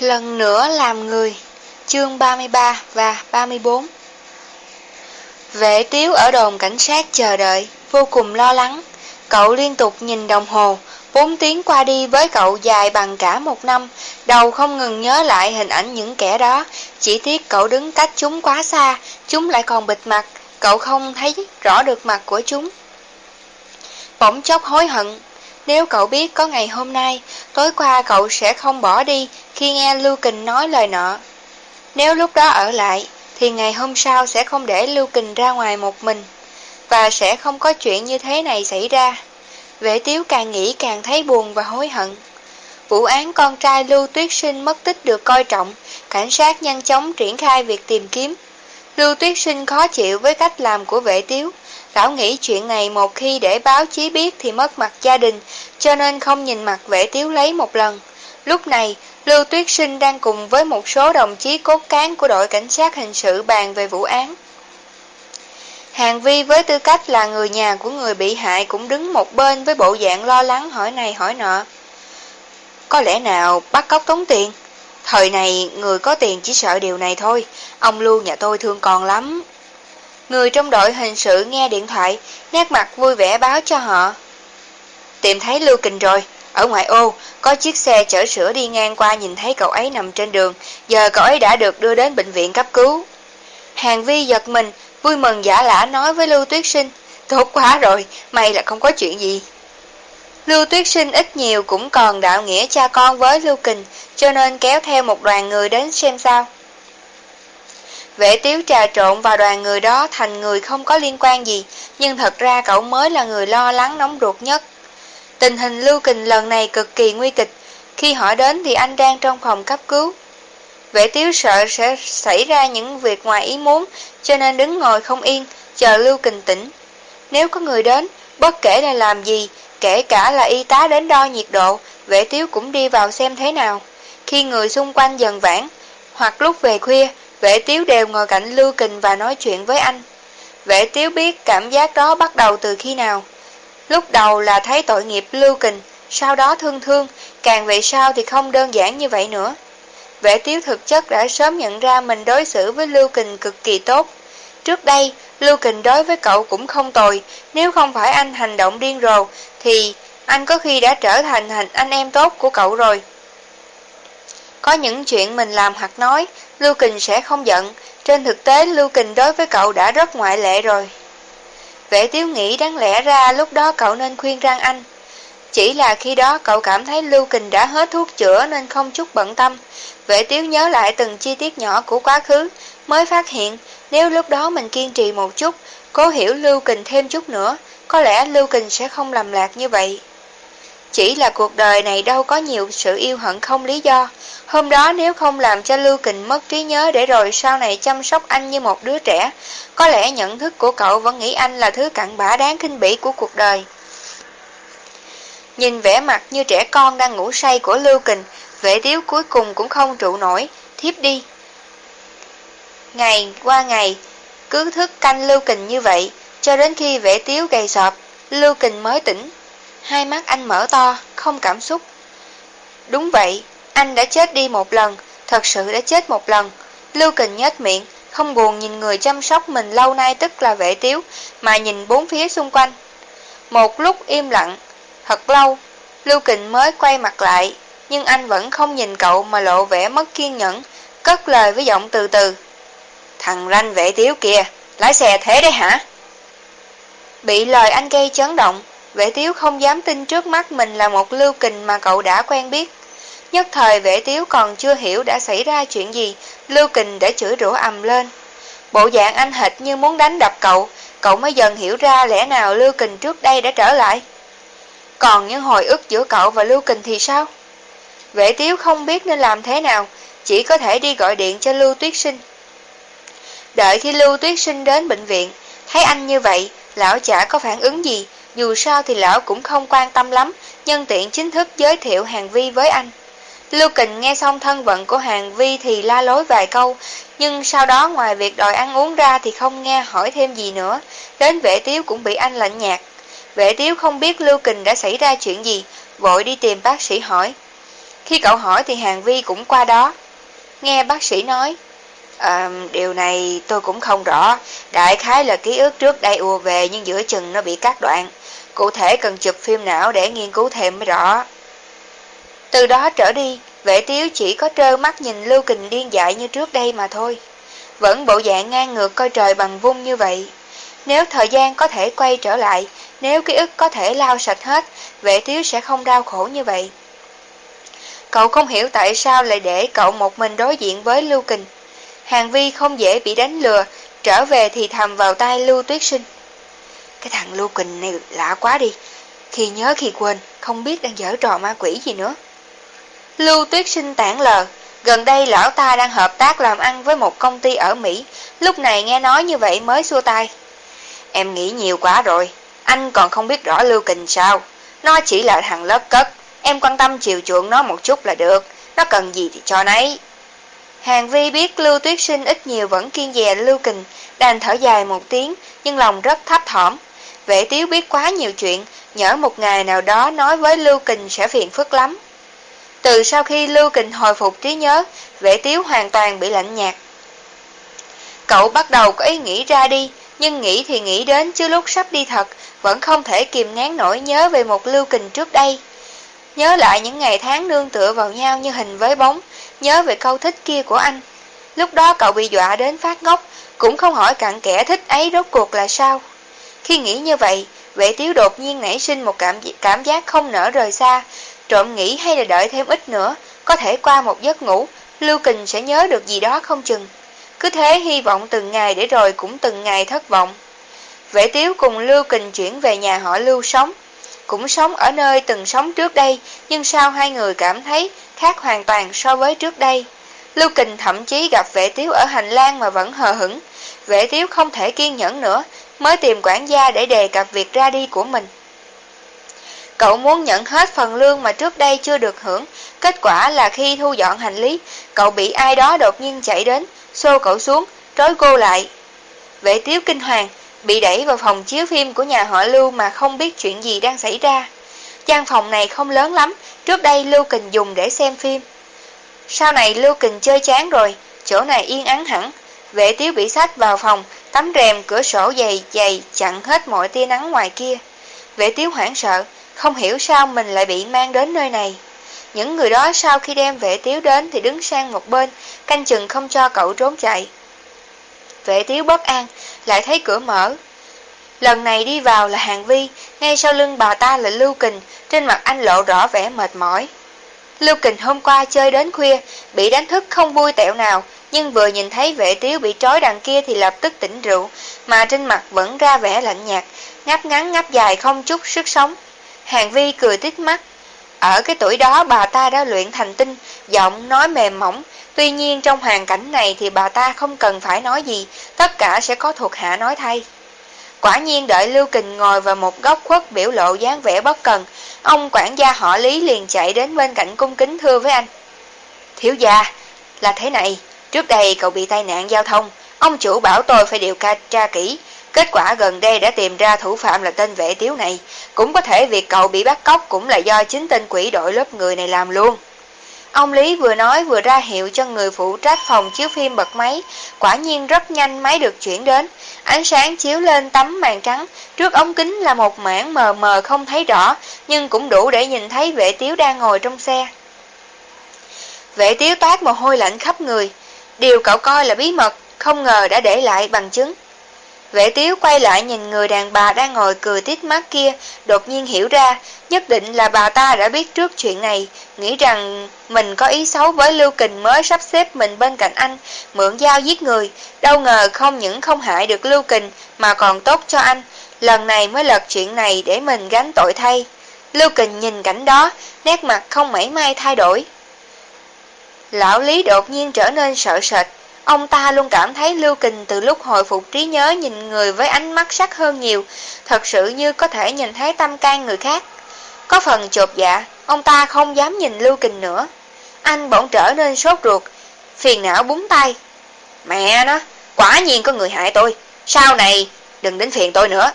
Lần nữa làm người. Chương 33 và 34 Vệ tiếu ở đồn cảnh sát chờ đợi, Vô cùng lo lắng. Cậu liên tục nhìn đồng hồ, Bốn tiếng qua đi với cậu dài bằng cả một năm. Đầu không ngừng nhớ lại hình ảnh những kẻ đó. Chỉ tiếc cậu đứng cách chúng quá xa, Chúng lại còn bịt mặt. Cậu không thấy rõ được mặt của chúng. Bỗng chốc hối hận nếu cậu biết có ngày hôm nay, tối qua cậu sẽ không bỏ đi khi nghe Lưu Kình nói lời nọ. Nếu lúc đó ở lại, thì ngày hôm sau sẽ không để Lưu Kình ra ngoài một mình, và sẽ không có chuyện như thế này xảy ra. Vệ tiếu càng nghĩ càng thấy buồn và hối hận. Vụ án con trai Lưu Tuyết Sinh mất tích được coi trọng, cảnh sát nhanh chóng triển khai việc tìm kiếm. Lưu Tuyết Sinh khó chịu với cách làm của vệ tiếu, Lão nghĩ chuyện này một khi để báo chí biết thì mất mặt gia đình, cho nên không nhìn mặt vệ tiếu lấy một lần. Lúc này, Lưu Tuyết Sinh đang cùng với một số đồng chí cốt cán của đội cảnh sát hình sự bàn về vụ án. Hàng Vi với tư cách là người nhà của người bị hại cũng đứng một bên với bộ dạng lo lắng hỏi này hỏi nọ. Có lẽ nào bắt cóc tống tiền? Thời này người có tiền chỉ sợ điều này thôi, ông Lưu nhà tôi thương con lắm. Người trong đội hình sự nghe điện thoại, nét mặt vui vẻ báo cho họ. Tìm thấy Lưu Kình rồi, ở ngoại ô, có chiếc xe chở sữa đi ngang qua nhìn thấy cậu ấy nằm trên đường, giờ cậu ấy đã được đưa đến bệnh viện cấp cứu. Hàng Vi giật mình, vui mừng giả lả nói với Lưu Tuyết Sinh, tốt quá rồi, may là không có chuyện gì. Lưu Tuyết Sinh ít nhiều cũng còn đạo nghĩa cha con với Lưu Kình, cho nên kéo theo một đoàn người đến xem sao. Vệ tiếu trà trộn vào đoàn người đó thành người không có liên quan gì, nhưng thật ra cậu mới là người lo lắng nóng ruột nhất. Tình hình Lưu Kình lần này cực kỳ nguy kịch, khi họ đến thì anh đang trong phòng cấp cứu. Vệ tiếu sợ sẽ xảy ra những việc ngoài ý muốn, cho nên đứng ngồi không yên, chờ Lưu Kình tỉnh. Nếu có người đến, bất kể là làm gì, kể cả là y tá đến đo nhiệt độ, vệ tiếu cũng đi vào xem thế nào. Khi người xung quanh dần vãn, hoặc lúc về khuya, Vệ tiếu đều ngồi cạnh Lưu Kình và nói chuyện với anh. Vệ tiếu biết cảm giác đó bắt đầu từ khi nào. Lúc đầu là thấy tội nghiệp Lưu Kình, sau đó thương thương, càng về sau thì không đơn giản như vậy nữa. Vệ tiếu thực chất đã sớm nhận ra mình đối xử với Lưu Kình cực kỳ tốt. Trước đây, Lưu Kình đối với cậu cũng không tồi, nếu không phải anh hành động điên rồ, thì anh có khi đã trở thành hình anh em tốt của cậu rồi. Có những chuyện mình làm hoặc nói, Lưu Kình sẽ không giận, trên thực tế Lưu Kình đối với cậu đã rất ngoại lệ rồi. Vệ tiếu nghĩ đáng lẽ ra lúc đó cậu nên khuyên răng anh. Chỉ là khi đó cậu cảm thấy Lưu Kình đã hết thuốc chữa nên không chút bận tâm. Vệ tiếu nhớ lại từng chi tiết nhỏ của quá khứ, mới phát hiện nếu lúc đó mình kiên trì một chút, cố hiểu Lưu Kình thêm chút nữa, có lẽ Lưu Kình sẽ không lầm lạc như vậy. Chỉ là cuộc đời này đâu có nhiều sự yêu hận không lý do. Hôm đó nếu không làm cho Lưu Kình mất trí nhớ để rồi sau này chăm sóc anh như một đứa trẻ, có lẽ nhận thức của cậu vẫn nghĩ anh là thứ cặn bã đáng kinh bỉ của cuộc đời. Nhìn vẻ mặt như trẻ con đang ngủ say của Lưu Kình, vệ tiếu cuối cùng cũng không trụ nổi, thiếp đi. Ngày qua ngày, cứ thức canh Lưu Kình như vậy, cho đến khi vệ tiếu gầy sọp, Lưu Kình mới tỉnh. Hai mắt anh mở to, không cảm xúc. Đúng vậy, anh đã chết đi một lần, thật sự đã chết một lần. Lưu Kình nhếch miệng, không buồn nhìn người chăm sóc mình lâu nay tức là vệ tiếu, mà nhìn bốn phía xung quanh. Một lúc im lặng, thật lâu, Lưu Kình mới quay mặt lại, nhưng anh vẫn không nhìn cậu mà lộ vẻ mất kiên nhẫn, cất lời với giọng từ từ. Thằng ranh vệ tiếu kìa, lái xe thế đấy hả? Bị lời anh gây chấn động, Vệ tiếu không dám tin trước mắt mình là một lưu kình mà cậu đã quen biết. Nhất thời vệ tiếu còn chưa hiểu đã xảy ra chuyện gì, lưu kình đã chửi rủa ầm lên. Bộ dạng anh hệt như muốn đánh đập cậu, cậu mới dần hiểu ra lẽ nào lưu kình trước đây đã trở lại. Còn những hồi ức giữa cậu và lưu kình thì sao? Vệ tiếu không biết nên làm thế nào, chỉ có thể đi gọi điện cho Lưu Tuyết Sinh. Đợi khi Lưu Tuyết Sinh đến bệnh viện, thấy anh như vậy, lão chả có phản ứng gì, dù sao thì lão cũng không quan tâm lắm, nhân tiện chính thức giới thiệu Hàng Vi với anh. Lưu Kình nghe xong thân vận của Hàng Vi thì la lối vài câu, nhưng sau đó ngoài việc đòi ăn uống ra thì không nghe hỏi thêm gì nữa, đến vệ tiếu cũng bị anh lạnh nhạt. Vệ tiếu không biết Lưu Kình đã xảy ra chuyện gì, vội đi tìm bác sĩ hỏi. Khi cậu hỏi thì Hàng Vi cũng qua đó. Nghe bác sĩ nói, à, điều này tôi cũng không rõ. Đại khái là ký ức trước đây ùa về nhưng giữa chừng nó bị cắt đoạn. Cụ thể cần chụp phim não để nghiên cứu thêm mới rõ. Từ đó trở đi, vệ tiếu chỉ có trơ mắt nhìn Lưu Kình điên dại như trước đây mà thôi. Vẫn bộ dạng ngang ngược coi trời bằng vung như vậy. Nếu thời gian có thể quay trở lại, nếu ký ức có thể lao sạch hết, vệ tiếu sẽ không đau khổ như vậy. Cậu không hiểu tại sao lại để cậu một mình đối diện với Lưu Kình. Hàng Vi không dễ bị đánh lừa, trở về thì thầm vào tay Lưu Tuyết Sinh. Cái thằng Lưu Kình này lạ quá đi, khi nhớ khi quên, không biết đang dở trò ma quỷ gì nữa. Lưu Tuyết Sinh tản lờ, gần đây lão ta đang hợp tác làm ăn với một công ty ở Mỹ, lúc này nghe nói như vậy mới xua tay. Em nghĩ nhiều quá rồi, anh còn không biết rõ Lưu Kình sao, nó chỉ là thằng lớp cất, em quan tâm chiều chuộng nó một chút là được, nó cần gì thì cho nấy. Hàng Vi biết Lưu Tuyết Sinh ít nhiều vẫn kiên dè Lưu Kình, đành thở dài một tiếng, nhưng lòng rất thấp thỏm. Vệ Tiếu biết quá nhiều chuyện, nhỡ một ngày nào đó nói với Lưu Kình sẽ phiền phức lắm. Từ sau khi Lưu Kình hồi phục trí nhớ, vệ tiếu hoàn toàn bị lạnh nhạt. Cậu bắt đầu có ý nghĩ ra đi, nhưng nghĩ thì nghĩ đến chứ lúc sắp đi thật, vẫn không thể kìm nén nổi nhớ về một Lưu Kình trước đây. Nhớ lại những ngày tháng nương tựa vào nhau như hình với bóng, nhớ về câu thích kia của anh. Lúc đó cậu bị dọa đến phát ngốc, cũng không hỏi cặn kẻ thích ấy rốt cuộc là sao. Khi nghĩ như vậy, vệ tiếu đột nhiên nảy sinh một cảm, cảm giác không nở rời xa, Trộm nghĩ hay là đợi thêm ít nữa, có thể qua một giấc ngủ, Lưu Kình sẽ nhớ được gì đó không chừng. Cứ thế hy vọng từng ngày để rồi cũng từng ngày thất vọng. Vệ Tiếu cùng Lưu Kình chuyển về nhà họ Lưu sống. Cũng sống ở nơi từng sống trước đây, nhưng sao hai người cảm thấy khác hoàn toàn so với trước đây. Lưu Kình thậm chí gặp vệ tiếu ở hành lang mà vẫn hờ hững. Vệ tiếu không thể kiên nhẫn nữa, mới tìm quản gia để đề cập việc ra đi của mình. Cậu muốn nhận hết phần lương mà trước đây chưa được hưởng. Kết quả là khi thu dọn hành lý, cậu bị ai đó đột nhiên chạy đến, xô cậu xuống, trói cô lại. Vệ tiếu kinh hoàng, bị đẩy vào phòng chiếu phim của nhà họ Lưu mà không biết chuyện gì đang xảy ra. Gian phòng này không lớn lắm, trước đây Lưu Kình dùng để xem phim. Sau này Lưu Kình chơi chán rồi, chỗ này yên ắng hẳn. Vệ tiếu bị sách vào phòng, tấm rèm cửa sổ dày dày chặn hết mọi tia nắng ngoài kia. Vệ tiếu hoảng sợ, không hiểu sao mình lại bị mang đến nơi này. Những người đó sau khi đem vệ tiếu đến thì đứng sang một bên, canh chừng không cho cậu trốn chạy. Vệ tiếu bất an, lại thấy cửa mở. Lần này đi vào là Hàng Vi, ngay sau lưng bà ta là Lưu Kình, trên mặt anh lộ rõ vẻ mệt mỏi. Lưu Kình hôm qua chơi đến khuya, bị đánh thức không vui tẹo nào, nhưng vừa nhìn thấy vệ tiếu bị trói đằng kia thì lập tức tỉnh rượu, mà trên mặt vẫn ra vẻ lạnh nhạt, ngáp ngắn ngáp dài không chút sức sống. Hàng Vi cười tít mắt. Ở cái tuổi đó bà ta đã luyện thành tinh, giọng nói mềm mỏng. Tuy nhiên trong hoàn cảnh này thì bà ta không cần phải nói gì, tất cả sẽ có thuộc hạ nói thay. Quả nhiên đợi Lưu Kình ngồi vào một góc khuất biểu lộ dáng vẻ bất cần, ông quản gia họ Lý liền chạy đến bên cạnh cung kính thưa với anh. Thiếu gia, là thế này, trước đây cậu bị tai nạn giao thông, ông chủ bảo tôi phải điều ca tra kỹ, Kết quả gần đây đã tìm ra thủ phạm là tên vệ tiếu này. Cũng có thể việc cậu bị bắt cóc cũng là do chính tên quỷ đội lớp người này làm luôn. Ông Lý vừa nói vừa ra hiệu cho người phụ trách phòng chiếu phim bật máy. Quả nhiên rất nhanh máy được chuyển đến. Ánh sáng chiếu lên tấm màn trắng. Trước ống kính là một mảng mờ mờ không thấy rõ, nhưng cũng đủ để nhìn thấy vệ tiếu đang ngồi trong xe. Vệ tiếu toát mồ hôi lạnh khắp người. Điều cậu coi là bí mật, không ngờ đã để lại bằng chứng. Vệ tiếu quay lại nhìn người đàn bà đang ngồi cười tít mắt kia, đột nhiên hiểu ra, nhất định là bà ta đã biết trước chuyện này, nghĩ rằng mình có ý xấu với Lưu Kình mới sắp xếp mình bên cạnh anh, mượn dao giết người, đâu ngờ không những không hại được Lưu Kình mà còn tốt cho anh, lần này mới lật chuyện này để mình gánh tội thay. Lưu Kình nhìn cảnh đó, nét mặt không mảy may thay đổi. Lão Lý đột nhiên trở nên sợ sệt, Ông ta luôn cảm thấy Lưu Kình từ lúc hồi phục trí nhớ nhìn người với ánh mắt sắc hơn nhiều, thật sự như có thể nhìn thấy tâm can người khác. Có phần chột dạ, ông ta không dám nhìn Lưu Kình nữa. Anh bỗng trở nên sốt ruột, phiền não búng tay. Mẹ nó, quả nhiên có người hại tôi, sau này đừng đến phiền tôi nữa.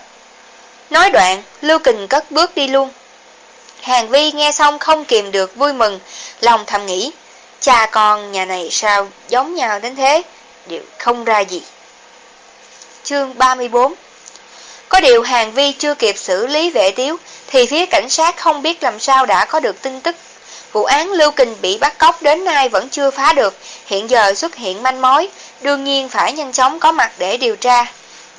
Nói đoạn, Lưu Kình cất bước đi luôn. Hàng Vi nghe xong không kìm được vui mừng, lòng thầm nghĩ, cha con nhà này sao giống nhau đến thế, đều không ra gì. Chương 34 Có điều Hàng Vi chưa kịp xử lý vệ tiếu, thì phía cảnh sát không biết làm sao đã có được tin tức. Vụ án Lưu Kình bị bắt cóc đến nay vẫn chưa phá được, hiện giờ xuất hiện manh mối, đương nhiên phải nhanh chóng có mặt để điều tra.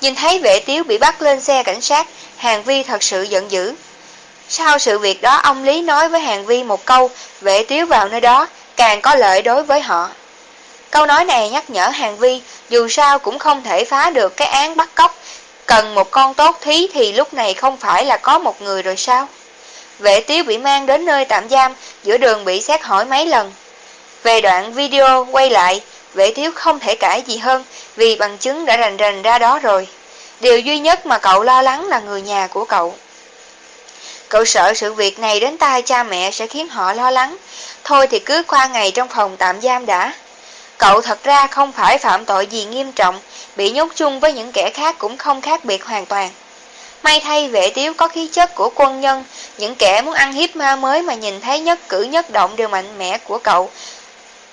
Nhìn thấy vệ tiếu bị bắt lên xe cảnh sát, Hàng Vi thật sự giận dữ. Sau sự việc đó ông Lý nói với Hàng Vi một câu, vệ tiếu vào nơi đó, càng có lợi đối với họ. Câu nói này nhắc nhở Hàng Vi, dù sao cũng không thể phá được cái án bắt cóc, cần một con tốt thí thì lúc này không phải là có một người rồi sao? Vệ tiếu bị mang đến nơi tạm giam, giữa đường bị xét hỏi mấy lần. Về đoạn video quay lại, vệ tiếu không thể cãi gì hơn vì bằng chứng đã rành rành ra đó rồi. Điều duy nhất mà cậu lo lắng là người nhà của cậu. Cậu sợ sự việc này đến tai cha mẹ sẽ khiến họ lo lắng. Thôi thì cứ qua ngày trong phòng tạm giam đã. Cậu thật ra không phải phạm tội gì nghiêm trọng, bị nhốt chung với những kẻ khác cũng không khác biệt hoàn toàn. May thay vệ tiếu có khí chất của quân nhân, những kẻ muốn ăn hiếp ma mới mà nhìn thấy nhất cử nhất động đều mạnh mẽ của cậu.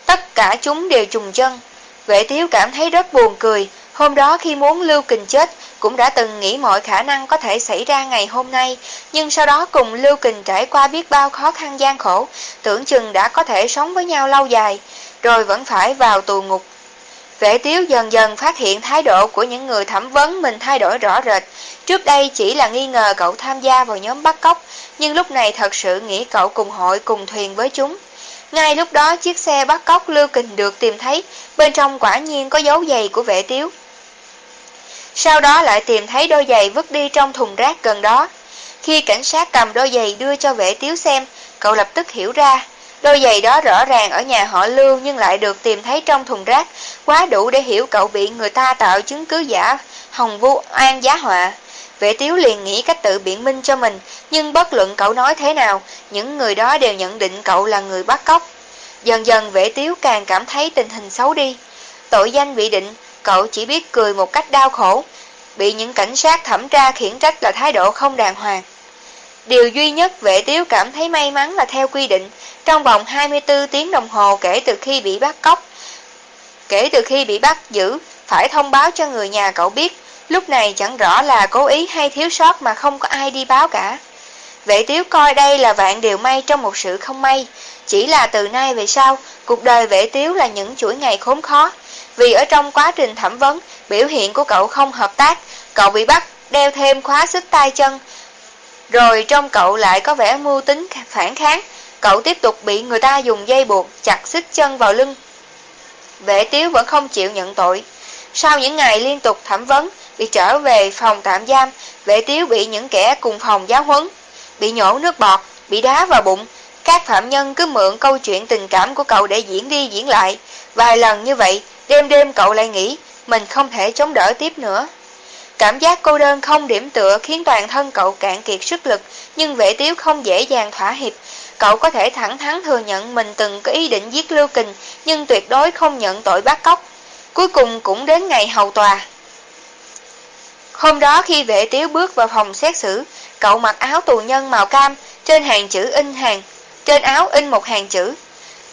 Tất cả chúng đều trùng chân. Vệ tiếu cảm thấy rất buồn cười, hôm đó khi muốn Lưu Kình chết, cũng đã từng nghĩ mọi khả năng có thể xảy ra ngày hôm nay, nhưng sau đó cùng Lưu Kình trải qua biết bao khó khăn gian khổ, tưởng chừng đã có thể sống với nhau lâu dài, rồi vẫn phải vào tù ngục. Vệ tiếu dần dần phát hiện thái độ của những người thẩm vấn mình thay đổi rõ rệt. Trước đây chỉ là nghi ngờ cậu tham gia vào nhóm bắt cóc, nhưng lúc này thật sự nghĩ cậu cùng hội cùng thuyền với chúng. Ngay lúc đó chiếc xe bắt cóc Lưu Kình được tìm thấy, bên trong quả nhiên có dấu giày của vệ tiếu. Sau đó lại tìm thấy đôi giày vứt đi trong thùng rác gần đó. Khi cảnh sát cầm đôi giày đưa cho vệ tiếu xem, cậu lập tức hiểu ra. Đôi giày đó rõ ràng ở nhà họ Lưu nhưng lại được tìm thấy trong thùng rác, quá đủ để hiểu cậu bị người ta tạo chứng cứ giả, hồng vu an giá họa. Vệ tiếu liền nghĩ cách tự biện minh cho mình, nhưng bất luận cậu nói thế nào, những người đó đều nhận định cậu là người bắt cóc. Dần dần vệ tiếu càng cảm thấy tình hình xấu đi. Tội danh bị định, cậu chỉ biết cười một cách đau khổ, bị những cảnh sát thẩm tra khiển trách là thái độ không đàng hoàng. Điều duy nhất vệ tiếu cảm thấy may mắn là theo quy định, trong vòng 24 tiếng đồng hồ kể từ khi bị bắt cóc, kể từ khi bị bắt giữ, phải thông báo cho người nhà cậu biết, lúc này chẳng rõ là cố ý hay thiếu sót mà không có ai đi báo cả. Vệ tiếu coi đây là vạn điều may trong một sự không may, chỉ là từ nay về sau, cuộc đời vệ tiếu là những chuỗi ngày khốn khó, vì ở trong quá trình thẩm vấn, biểu hiện của cậu không hợp tác, cậu bị bắt, đeo thêm khóa xích tay chân. Rồi trong cậu lại có vẻ mưu tính phản kháng, cậu tiếp tục bị người ta dùng dây buộc chặt xích chân vào lưng. Vệ tiếu vẫn không chịu nhận tội. Sau những ngày liên tục thẩm vấn, bị trở về phòng tạm giam, vệ tiếu bị những kẻ cùng phòng giáo huấn, bị nhổ nước bọt, bị đá vào bụng. Các phạm nhân cứ mượn câu chuyện tình cảm của cậu để diễn đi diễn lại. Vài lần như vậy, Đêm đêm cậu lại nghĩ mình không thể chống đỡ tiếp nữa. Cảm giác cô đơn không điểm tựa khiến toàn thân cậu cạn kiệt sức lực, nhưng vệ tiếu không dễ dàng thỏa hiệp. Cậu có thể thẳng thắn thừa nhận mình từng có ý định giết Lưu Kình, nhưng tuyệt đối không nhận tội bắt cóc. Cuối cùng cũng đến ngày hầu tòa. Hôm đó khi vệ tiếu bước vào phòng xét xử, cậu mặc áo tù nhân màu cam, trên hàng chữ in hàng, trên áo in một hàng chữ.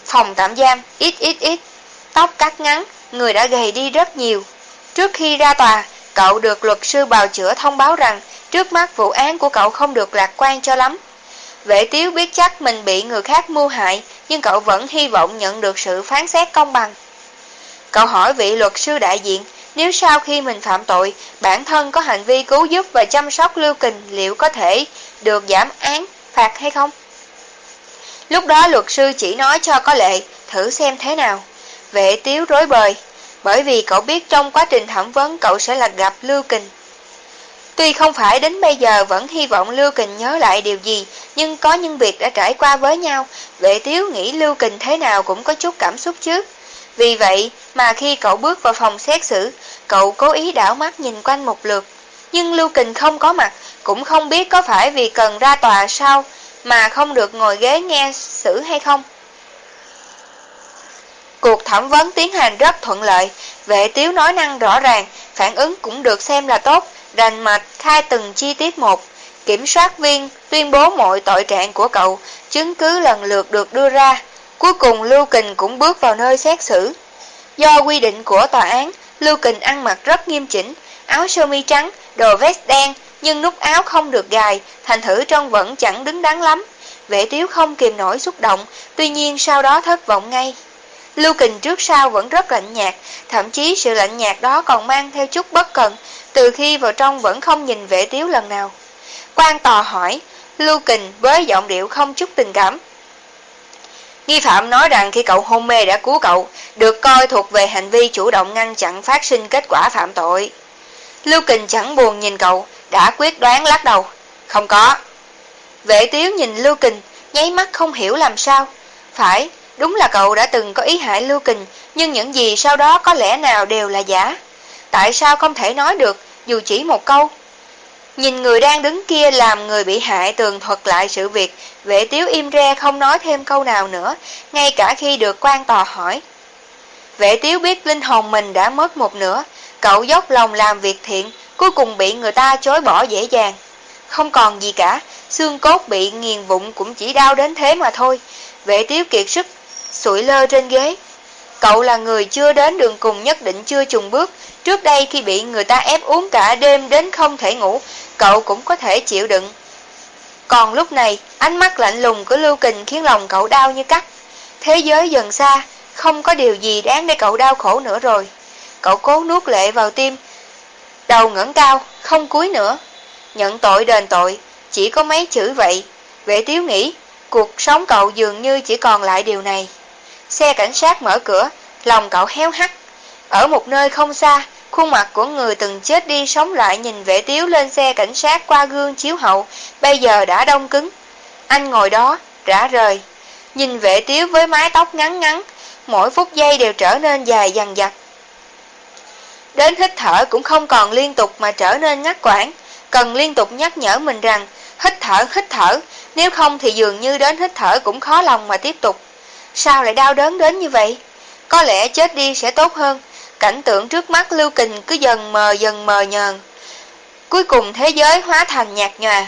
Phòng tạm giam, ít ít ít, tóc cắt ngắn, người đã gầy đi rất nhiều. Trước khi ra tòa, cậu được luật sư bào chữa thông báo rằng trước mắt vụ án của cậu không được lạc quan cho lắm. Vệ tiếu biết chắc mình bị người khác mưu hại, nhưng cậu vẫn hy vọng nhận được sự phán xét công bằng. Cậu hỏi vị luật sư đại diện, nếu sau khi mình phạm tội, bản thân có hành vi cứu giúp và chăm sóc Lưu Kình liệu có thể được giảm án, phạt hay không? Lúc đó luật sư chỉ nói cho có lệ, thử xem thế nào. Vệ tiếu rối bời, bởi vì cậu biết trong quá trình thẩm vấn cậu sẽ là gặp Lưu Kình. Tuy không phải đến bây giờ vẫn hy vọng Lưu Kình nhớ lại điều gì, nhưng có những việc đã trải qua với nhau, vệ tiếu nghĩ Lưu Kình thế nào cũng có chút cảm xúc chứ. Vì vậy mà khi cậu bước vào phòng xét xử, cậu cố ý đảo mắt nhìn quanh một lượt. Nhưng Lưu Kình không có mặt, cũng không biết có phải vì cần ra tòa sao mà không được ngồi ghế nghe xử hay không. Cuộc thẩm vấn tiến hành rất thuận lợi, vệ tiếu nói năng rõ ràng, phản ứng cũng được xem là tốt, rành mạch khai từng chi tiết một. Kiểm soát viên tuyên bố mọi tội trạng của cậu, chứng cứ lần lượt được đưa ra. Cuối cùng Lưu Kình cũng bước vào nơi xét xử. Do quy định của tòa án, Lưu Kình ăn mặc rất nghiêm chỉnh, áo sơ mi trắng, đồ vest đen, nhưng nút áo không được gài, thành thử trông vẫn chẳng đứng đắn lắm. Vệ tiếu không kìm nổi xúc động, tuy nhiên sau đó thất vọng ngay. Lưu Kình trước sau vẫn rất lạnh nhạt, thậm chí sự lạnh nhạt đó còn mang theo chút bất cần, từ khi vào trong vẫn không nhìn vệ tiếu lần nào. Quan tò hỏi, Lưu Kình với giọng điệu không chút tình cảm. Nghi phạm nói rằng khi cậu hôn mê đã cứu cậu, được coi thuộc về hành vi chủ động ngăn chặn phát sinh kết quả phạm tội. Lưu Kình chẳng buồn nhìn cậu, đã quyết đoán lắc đầu. Không có. Vệ tiếu nhìn Lưu Kình, nháy mắt không hiểu làm sao. Phải, đúng là cậu đã từng có ý hại Lưu Kình, nhưng những gì sau đó có lẽ nào đều là giả. Tại sao không thể nói được, dù chỉ một câu? Nhìn người đang đứng kia làm người bị hại tường thuật lại sự việc, vệ tiếu im re không nói thêm câu nào nữa, ngay cả khi được quan tòa hỏi. Vệ tiếu biết linh hồn mình đã mất một nửa, cậu dốc lòng làm việc thiện, cuối cùng bị người ta chối bỏ dễ dàng. Không còn gì cả, xương cốt bị nghiền vụn cũng chỉ đau đến thế mà thôi. Vệ tiếu kiệt sức, sủi lơ trên ghế. Cậu là người chưa đến đường cùng nhất định chưa trùng bước, trước đây khi bị người ta ép uống cả đêm đến không thể ngủ, cậu cũng có thể chịu đựng. Còn lúc này, ánh mắt lạnh lùng của Lưu Kình khiến lòng cậu đau như cắt. Thế giới dần xa, không có điều gì đáng để cậu đau khổ nữa rồi. Cậu cố nuốt lệ vào tim, đầu ngẩng cao, không cúi nữa. Nhận tội đền tội, chỉ có mấy chữ vậy. Vệ tiếu nghĩ, cuộc sống cậu dường như chỉ còn lại điều này. Xe cảnh sát mở cửa, lòng cậu héo hắt. Ở một nơi không xa, khuôn mặt của người từng chết đi sống lại nhìn vệ tiếu lên xe cảnh sát qua gương chiếu hậu, bây giờ đã đông cứng. Anh ngồi đó, rã rời. Nhìn vệ tiếu với mái tóc ngắn ngắn, mỗi phút giây đều trở nên dài dằn dặt. Đến hít thở cũng không còn liên tục mà trở nên ngắt quãng, cần liên tục nhắc nhở mình rằng hít thở, hít thở, nếu không thì dường như đến hít thở cũng khó lòng mà tiếp tục. Sao lại đau đớn đến như vậy? Có lẽ chết đi sẽ tốt hơn, cảnh tượng trước mắt Lưu Kình cứ dần mờ dần mờ nhờn. Cuối cùng thế giới hóa thành nhạt nhòa.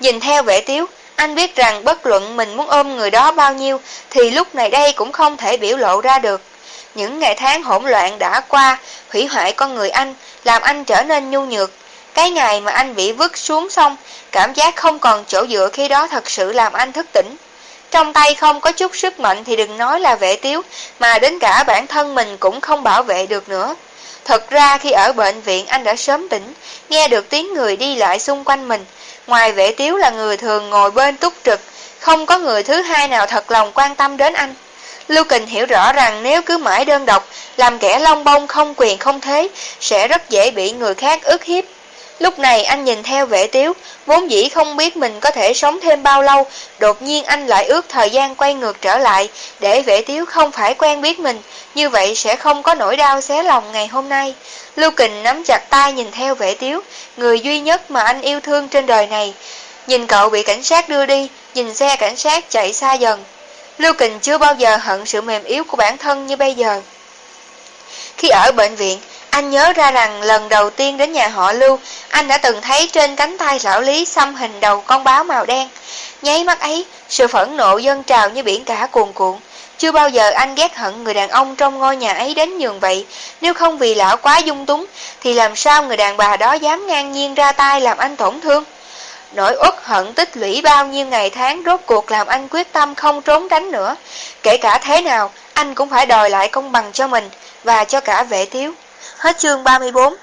Nhìn theo vệ tiếu, anh biết rằng bất luận mình muốn ôm người đó bao nhiêu thì lúc này đây cũng không thể biểu lộ ra được. Những ngày tháng hỗn loạn đã qua, hủy hoại con người anh, làm anh trở nên nhu nhược. Cái ngày mà anh bị vứt xuống sông, cảm giác không còn chỗ dựa khi đó thật sự làm anh thức tỉnh. Trong tay không có chút sức mạnh thì đừng nói là vệ tiếu, mà đến cả bản thân mình cũng không bảo vệ được nữa. Thật ra khi ở bệnh viện anh đã sớm tỉnh, nghe được tiếng người đi lại xung quanh mình. Ngoài vệ tiếu là người thường ngồi bên túc trực, không có người thứ hai nào thật lòng quan tâm đến anh. Lưu Kình hiểu rõ rằng nếu cứ mãi đơn độc, làm kẻ long bông không quyền không thế, sẽ rất dễ bị người khác ức hiếp. Lúc này anh nhìn theo vệ tiếu, vốn dĩ không biết mình có thể sống thêm bao lâu, đột nhiên anh lại ước thời gian quay ngược trở lại, để vệ tiếu không phải quen biết mình, như vậy sẽ không có nỗi đau xé lòng ngày hôm nay. Lưu Kình nắm chặt tay nhìn theo vệ tiếu, người duy nhất mà anh yêu thương trên đời này. Nhìn cậu bị cảnh sát đưa đi, nhìn xe cảnh sát chạy xa dần. Lưu Kình chưa bao giờ hận sự mềm yếu của bản thân như bây giờ. Khi ở bệnh viện, anh nhớ ra rằng lần đầu tiên đến nhà họ Lưu, anh đã từng thấy trên cánh tay lão Lý xăm hình đầu con báo màu đen. Nháy mắt ấy, sự phẫn nộ dâng trào như biển cả cuồn cuộn. Chưa bao giờ anh ghét hận người đàn ông trong ngôi nhà ấy đến nhường vậy. Nếu không vì lão quá dung túng, thì làm sao người đàn bà đó dám ngang nhiên ra tay làm anh tổn thương? Nỗi uất hận tích lũy bao nhiêu ngày tháng rốt cuộc làm anh quyết tâm không trốn tránh nữa. Kể cả thế nào, anh cũng phải đòi lại công bằng cho mình và cho cả vệ thiếu. Hết chương 34